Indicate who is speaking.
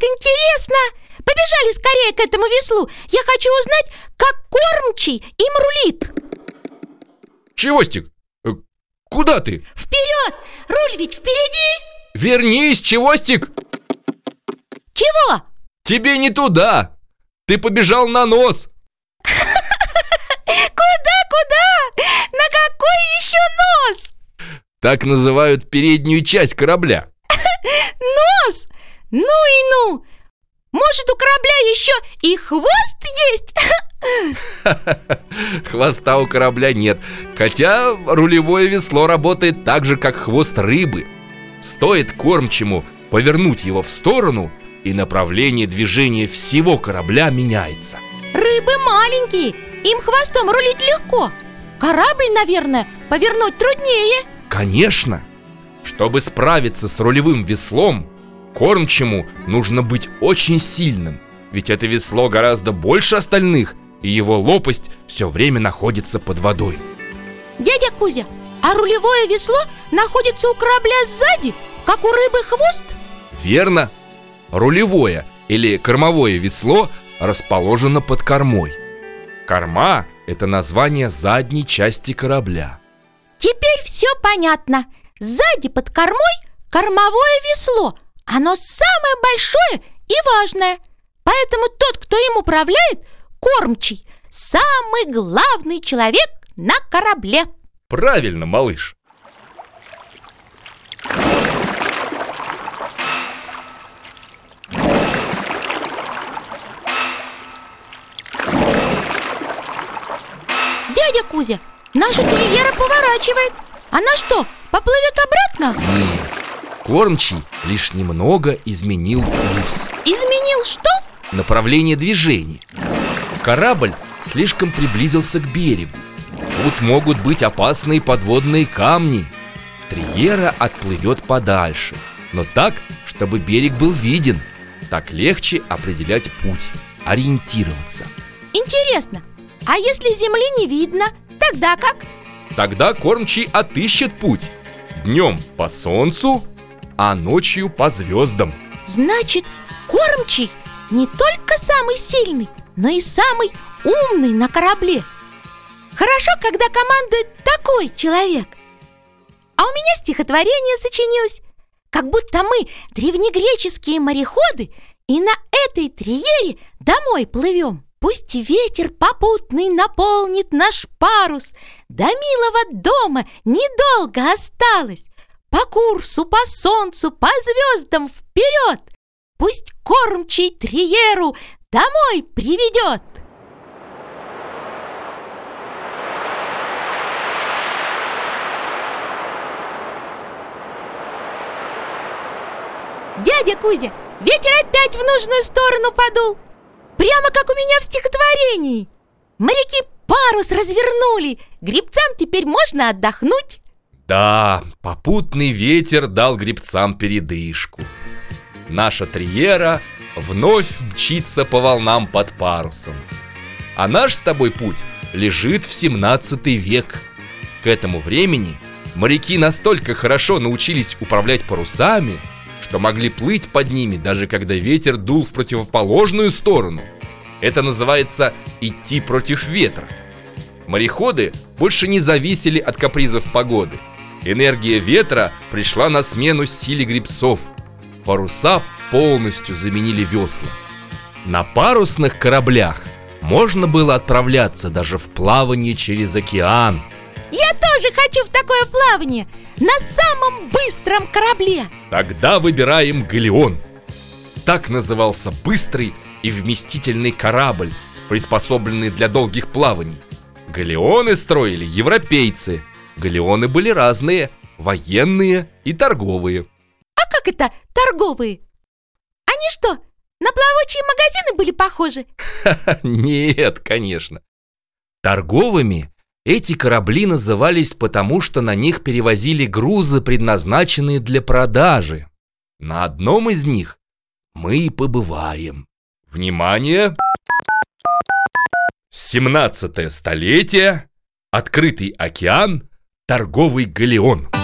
Speaker 1: так интересно! Побежали скорее к этому веслу Я хочу узнать, как кормчий им рулит
Speaker 2: Чевостик, э, куда ты?
Speaker 1: Вперед! Руль ведь впереди!
Speaker 2: Вернись, Чевостик!
Speaker 1: Чего?
Speaker 2: Тебе не туда! Ты побежал на нос!
Speaker 1: Куда, куда? На какой еще нос?
Speaker 2: Так называют переднюю часть корабля
Speaker 1: Нос? Ну и ну! Может, у корабля еще и хвост есть?
Speaker 2: Хвоста у корабля нет Хотя рулевое весло работает так же, как хвост рыбы Стоит кормчему повернуть его в сторону И направление движения всего корабля меняется
Speaker 1: Рыбы маленькие, им хвостом рулить легко Корабль, наверное, повернуть труднее
Speaker 2: Конечно! Чтобы справиться с рулевым веслом, кормчему нужно быть очень сильным. Ведь это весло гораздо больше остальных И его лопасть все время находится под водой.
Speaker 1: Дядя Кузя, а рулевое весло находится у корабля сзади, как у рыбы хвост?
Speaker 2: Верно? Рулевое или кормовое весло расположено под кормой. Корма – это название задней части корабля.
Speaker 1: Теперь все понятно. Сзади под кормой кормовое весло Оно самое большое и важное. Поэтому тот, кто им управляет, кормчий Самый главный человек на корабле.
Speaker 2: Правильно, малыш.
Speaker 1: Дядя Кузя, наша терьера поворачивает. Она что, поплывет обратно?
Speaker 2: Кормчий лишь немного изменил курс.
Speaker 1: Изменил что?
Speaker 2: Направление движения. Корабль слишком приблизился к берегу. Тут могут быть опасные подводные камни. Триера отплывет подальше Но так, чтобы берег был виден. Так легче определять путь, ориентироваться.
Speaker 1: Интересно, а если земли не видно, тогда как?
Speaker 2: Тогда кормчий отыщет путь. Днем по солнцу, а ночью по звездам
Speaker 1: Значит, кормчий не только самый сильный, но и самый умный на корабле. Хорошо, когда командует такой человек. А у меня стихотворение сочинилось Как будто мы древнегреческие мореходы И на этой триере домой плывем Пусть ветер попутный наполнит наш парус До милого дома недолго осталось По курсу, по солнцу, по звездам вперед Пусть кормчий Триеру домой приведет Дядя Кузя, ветер опять в нужную сторону подул! Прямо как у меня в стихотворении! Моряки парус развернули! Грибцам теперь можно отдохнуть
Speaker 2: Да, попутный ветер дал грибцам передышку Наша триера вновь мчится по волнам под парусом А наш с тобой путь лежит в 17 век К этому времени моряки настолько хорошо научились управлять парусами что могли плыть под ними, даже когда ветер дул в противоположную сторону. Это называется «идти против ветра». Мореходы больше не зависели от капризов погоды. Энергия ветра пришла на смену силе грибцов. Паруса полностью заменили весла. На парусных кораблях можно было отправляться даже в плавание через океан.
Speaker 1: Я тоже хочу в такое плавание На самом быстром корабле
Speaker 2: Тогда выбираем галеон Так назывался быстрый и вместительный корабль Приспособленный для долгих плаваний Галеоны строили европейцы Галеоны были разные Военные и торговые
Speaker 1: А как это торговые? Они что, на плавучие магазины были похожи?
Speaker 2: Нет, конечно Торговыми эти корабли назывались потому, что на них перевозили грузы, предназначенные для продажи. На одном из них мы и побываем. Внимание! 17 столетие, открытый океан, торговый галеон.